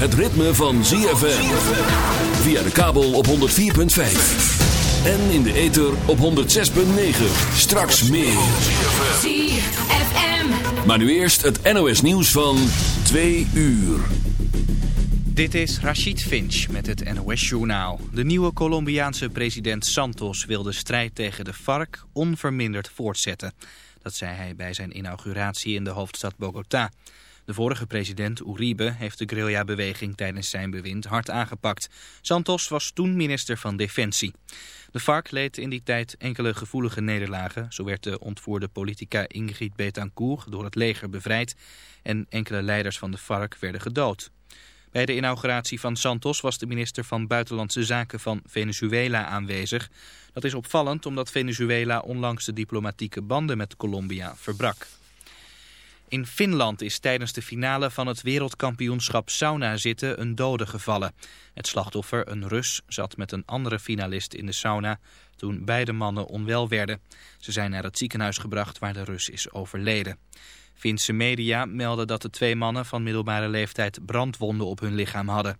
het ritme van ZFM. Via de kabel op 104.5. En in de ether op 106.9. Straks meer. ZFM. Maar nu eerst het NOS nieuws van 2 uur. Dit is Rachid Finch met het NOS-journaal. De nieuwe Colombiaanse president Santos wil de strijd tegen de FARC onverminderd voortzetten. Dat zei hij bij zijn inauguratie in de hoofdstad Bogota. De vorige president Uribe heeft de guerrilla-beweging tijdens zijn bewind hard aangepakt. Santos was toen minister van Defensie. De FARC leed in die tijd enkele gevoelige nederlagen. Zo werd de ontvoerde politica Ingrid Betancourt door het leger bevrijd... en enkele leiders van de FARC werden gedood. Bij de inauguratie van Santos was de minister van Buitenlandse Zaken van Venezuela aanwezig. Dat is opvallend omdat Venezuela onlangs de diplomatieke banden met Colombia verbrak. In Finland is tijdens de finale van het wereldkampioenschap sauna zitten een dode gevallen. Het slachtoffer, een Rus, zat met een andere finalist in de sauna toen beide mannen onwel werden. Ze zijn naar het ziekenhuis gebracht waar de Rus is overleden. Finse media melden dat de twee mannen van middelbare leeftijd brandwonden op hun lichaam hadden.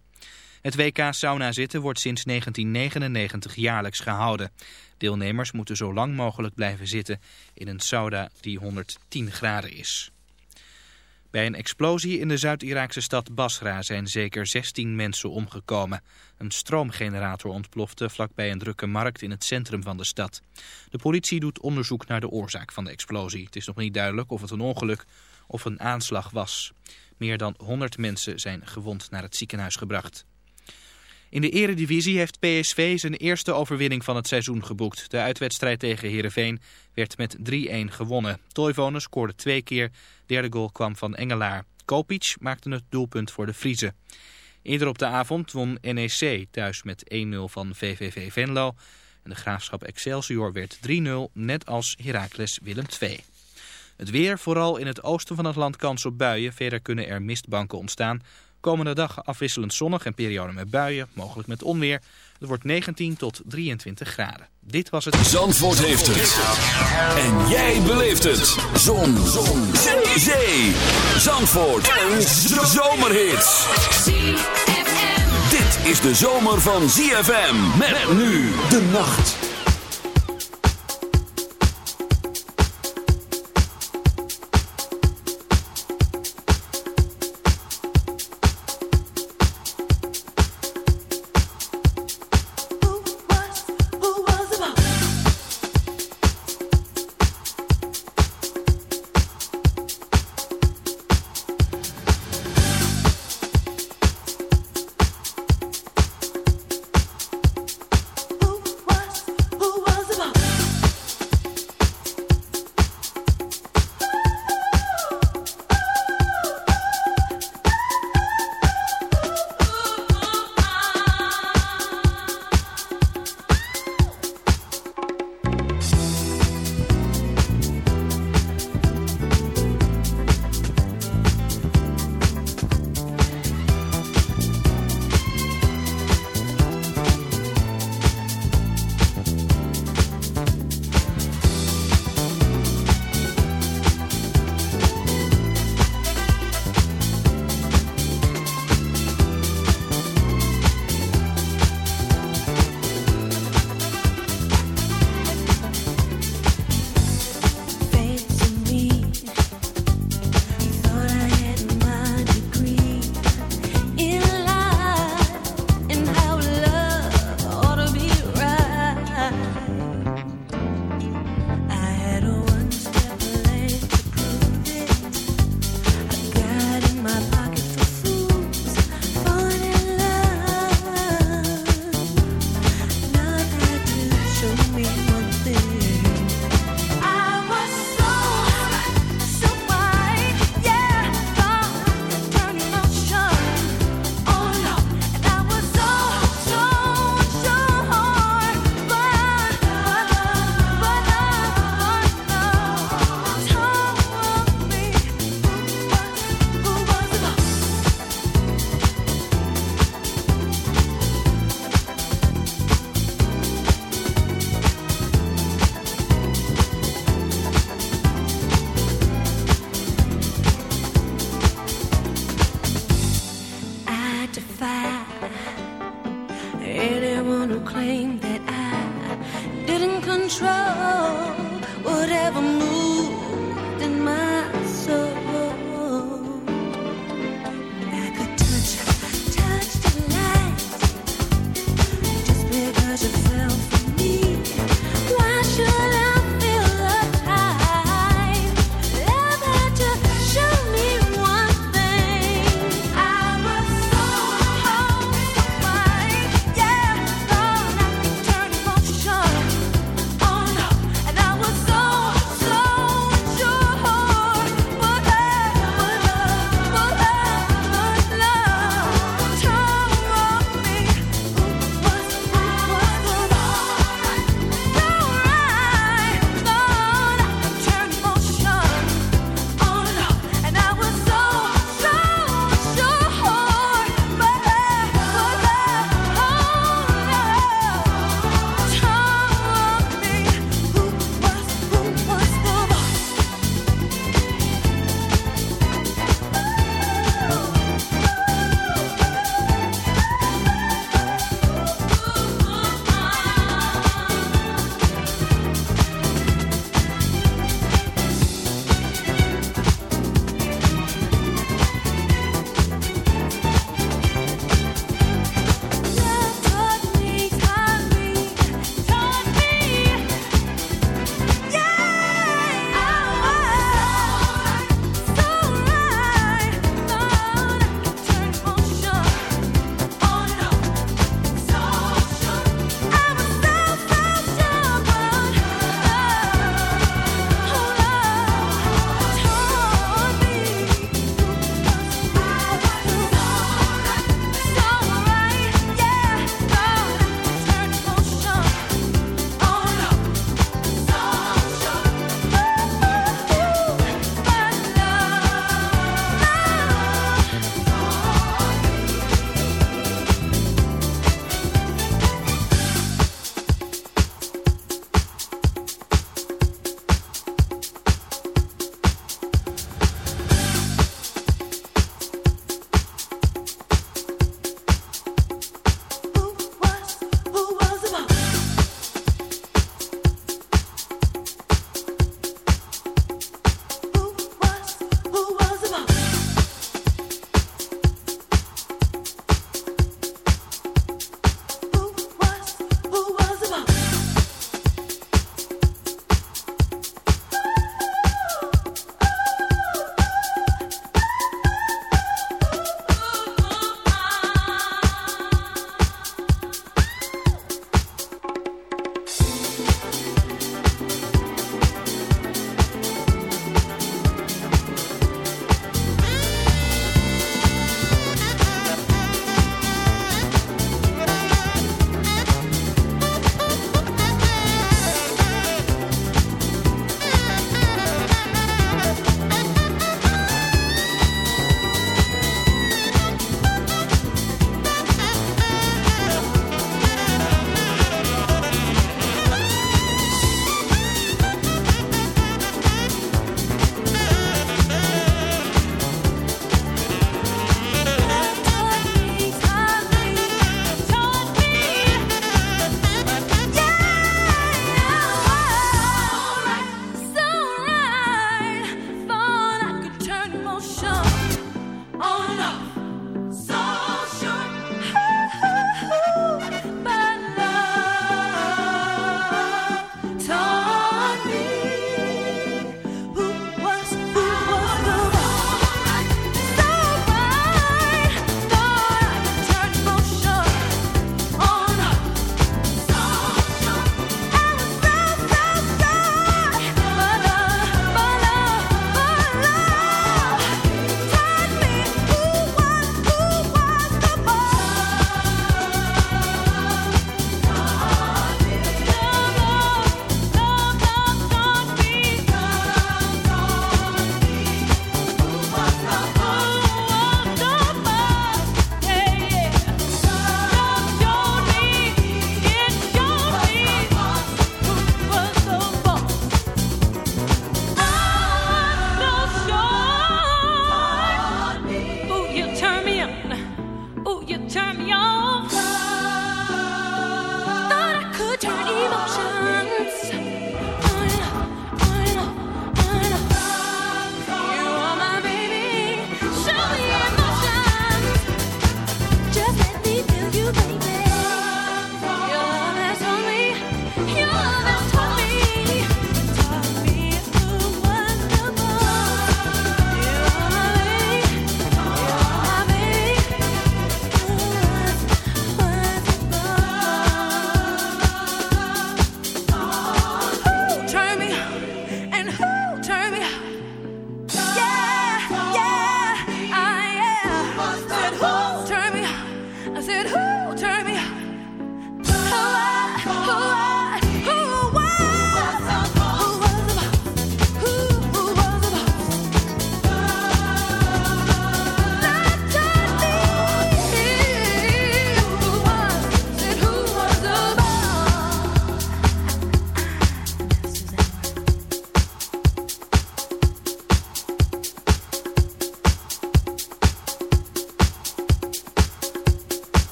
Het WK sauna zitten wordt sinds 1999 jaarlijks gehouden. Deelnemers moeten zo lang mogelijk blijven zitten in een sauna die 110 graden is. Bij een explosie in de Zuid-Iraakse stad Basra zijn zeker 16 mensen omgekomen. Een stroomgenerator ontplofte vlakbij een drukke markt in het centrum van de stad. De politie doet onderzoek naar de oorzaak van de explosie. Het is nog niet duidelijk of het een ongeluk of een aanslag was. Meer dan 100 mensen zijn gewond naar het ziekenhuis gebracht. In de eredivisie heeft PSV zijn eerste overwinning van het seizoen geboekt. De uitwedstrijd tegen Heerenveen werd met 3-1 gewonnen. Toivonen scoorde twee keer. Derde goal kwam van Engelaar. Kopic maakte het doelpunt voor de Friese. Eerder op de avond won NEC thuis met 1-0 van VVV Venlo. En de graafschap Excelsior werd 3-0, net als Heracles Willem II. Het weer, vooral in het oosten van het land kans op buien. Verder kunnen er mistbanken ontstaan. Komende dag afwisselend zonnig en periode met buien, mogelijk met onweer. Het wordt 19 tot 23 graden. Dit was het... Zandvoort heeft het. En jij beleeft het. Zon. Zon. Zee. Zandvoort. Een zomerhit. Dit is de zomer van ZFM. Met nu de nacht.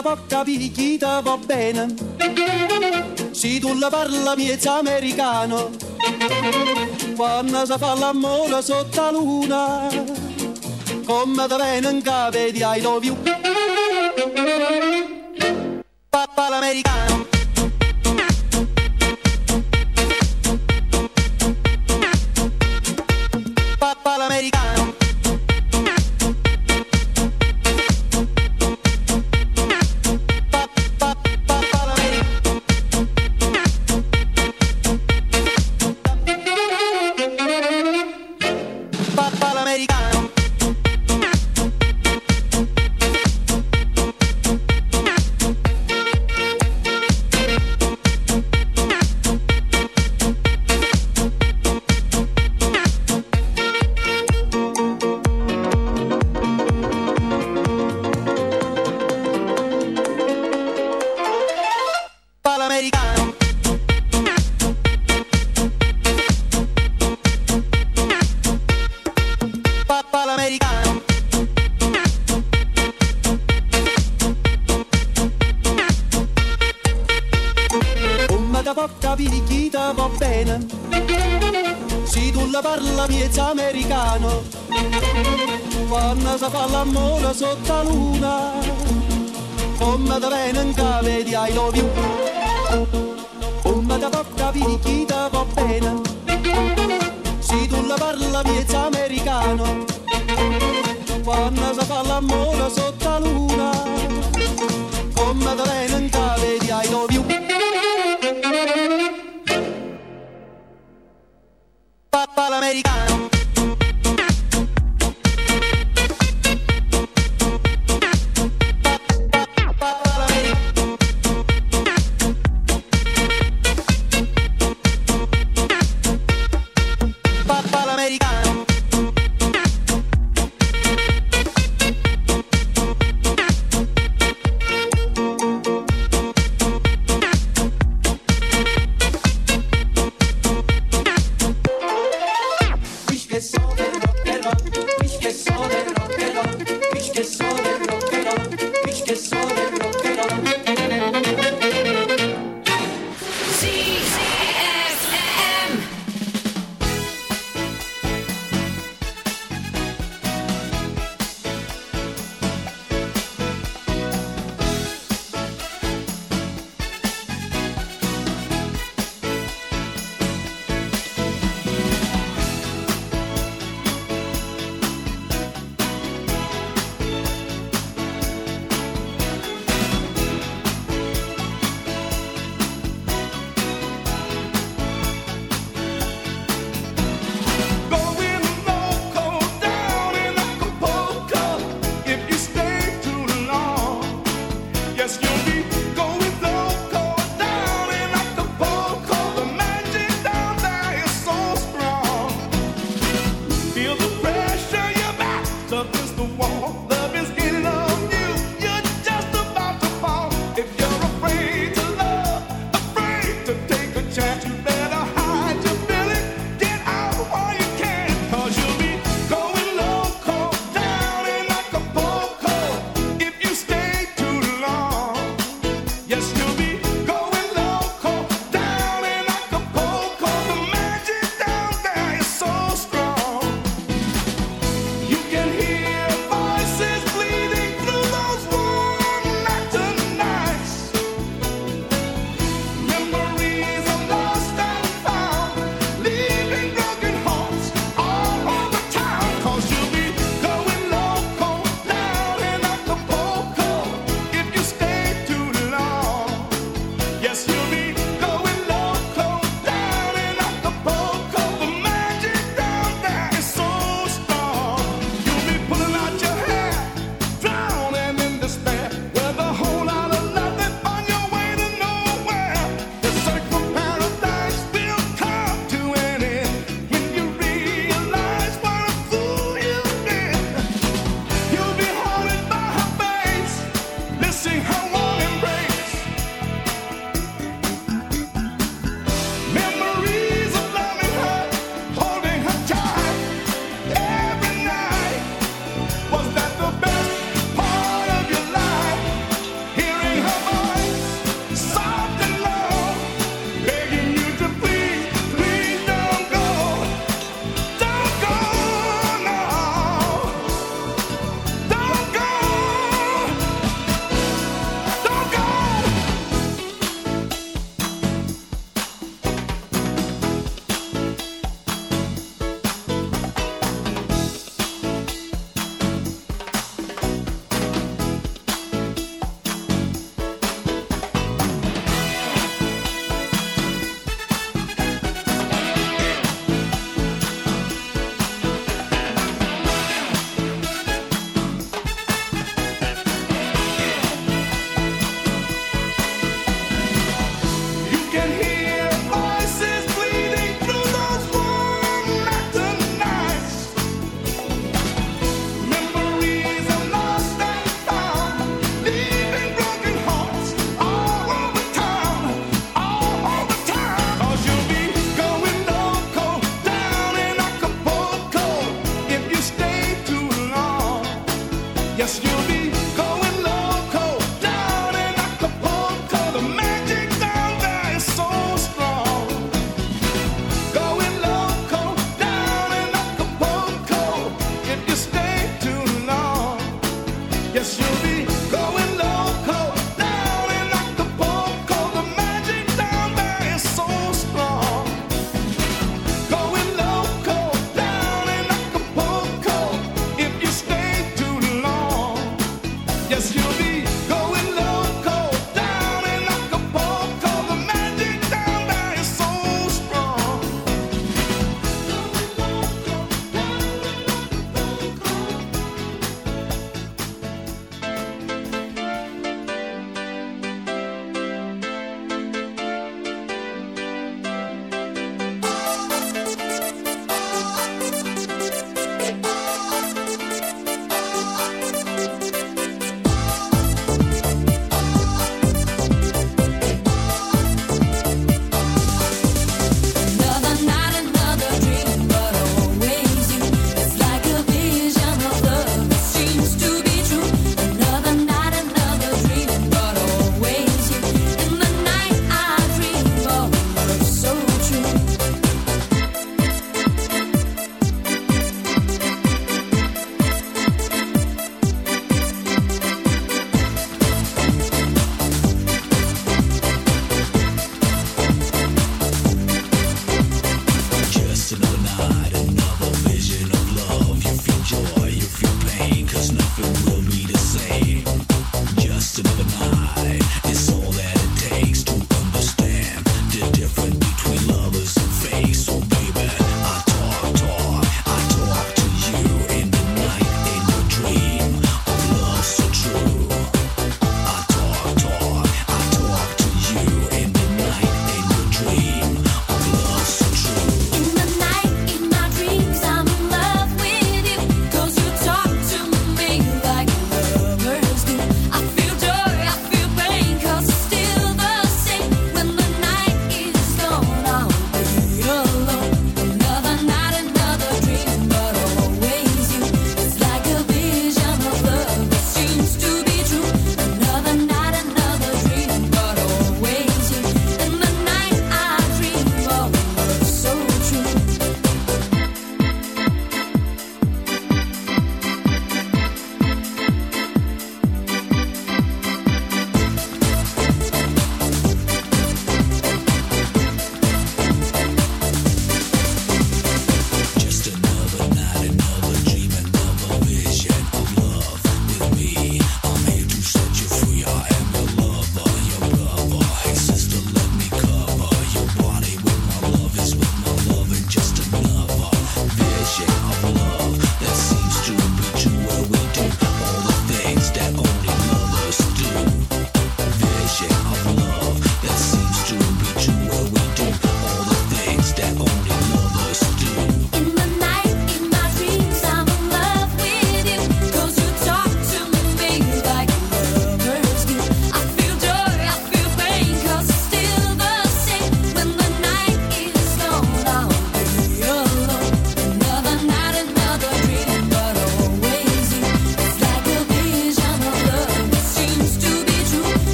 se può capire va bene. Se tu la parla miezza americano, quando si fa l'amore sotto la luna, come da viene in capo di I love you. Kiki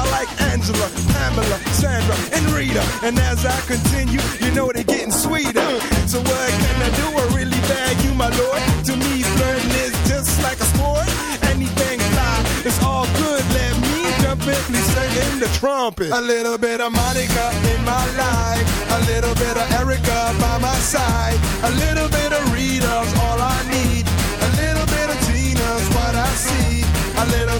I like Angela, Pamela, Sandra, and Rita. And as I continue, you know they're getting sweeter. So what can I do? I really bag you, my lord. To me, flirting is just like a sport. Anything fly, it's all good. Let me jump in, please sing the trumpet. A little bit of Monica in my life, a little bit of Erica by my side, a little bit of Rita's all I need, a little bit of Tina's what I see, a little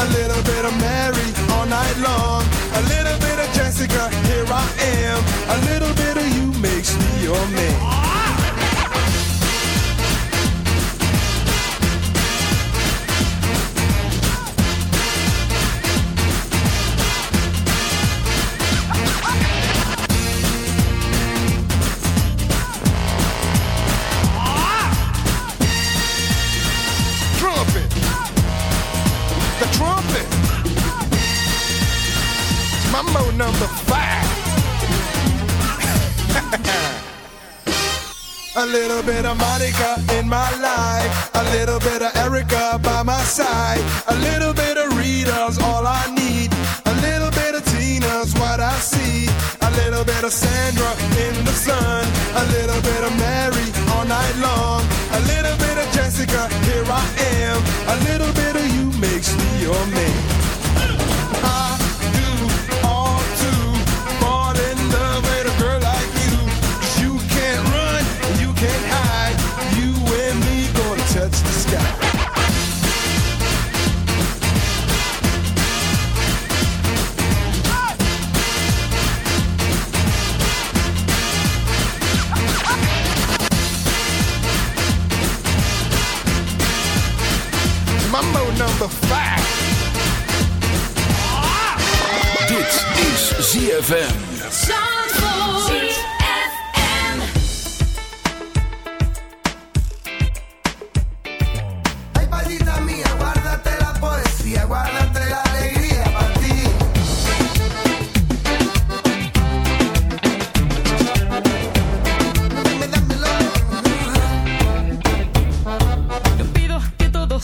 A little bit of Mary all night long.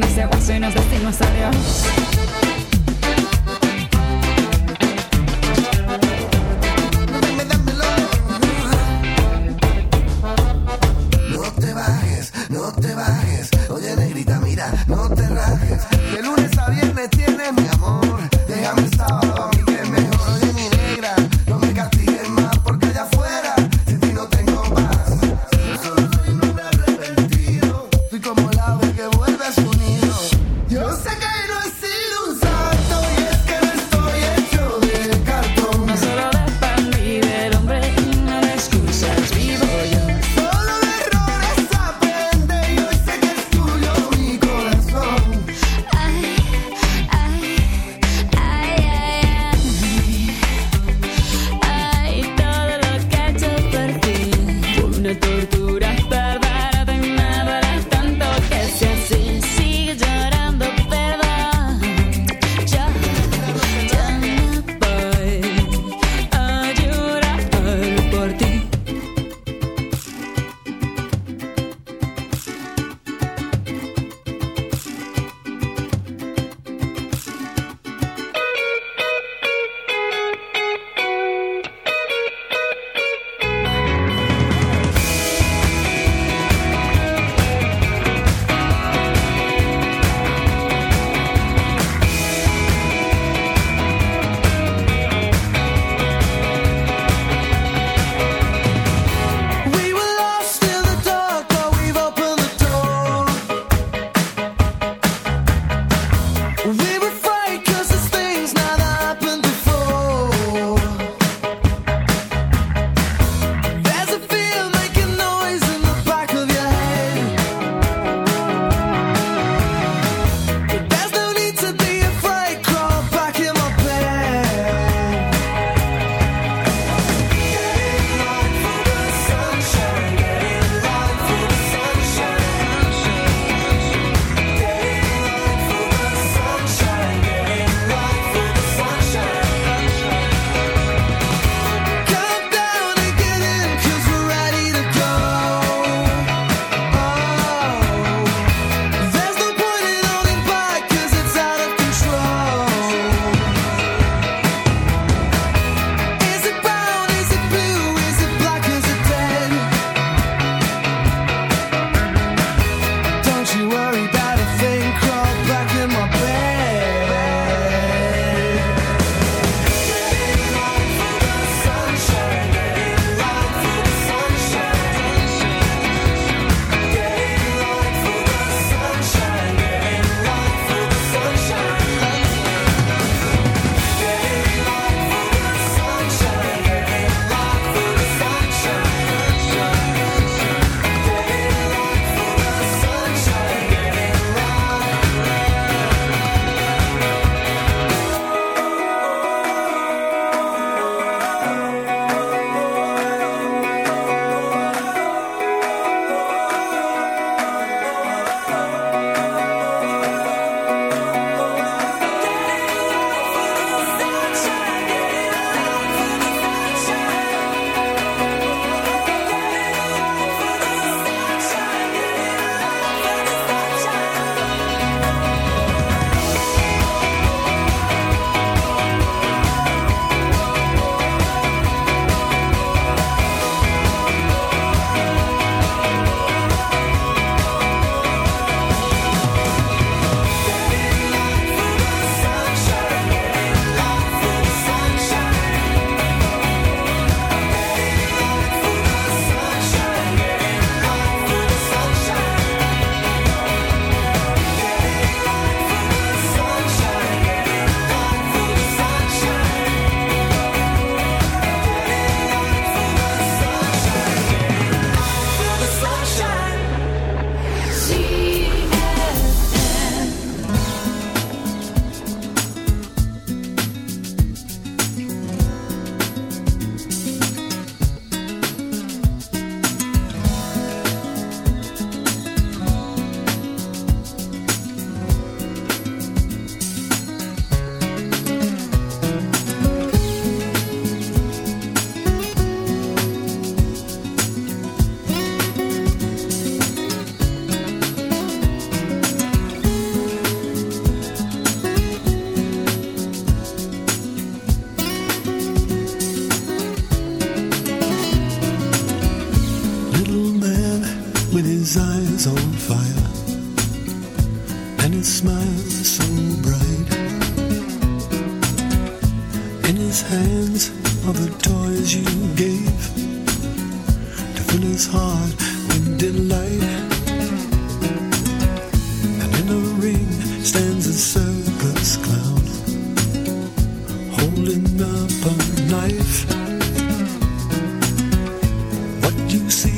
condiciones de evolución y nos destinos a holding up a knife. What you see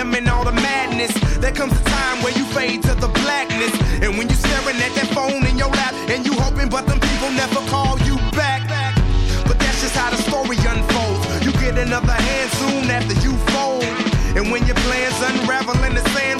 pandemonium and all the madness, there comes a time where you fade to the blackness. And when you're staring at that phone in your lap, and you hoping, but them people never call you back. But that's just how the story unfolds. You get another hand soon after you fold. And when your plans unravel in the sand,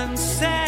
and say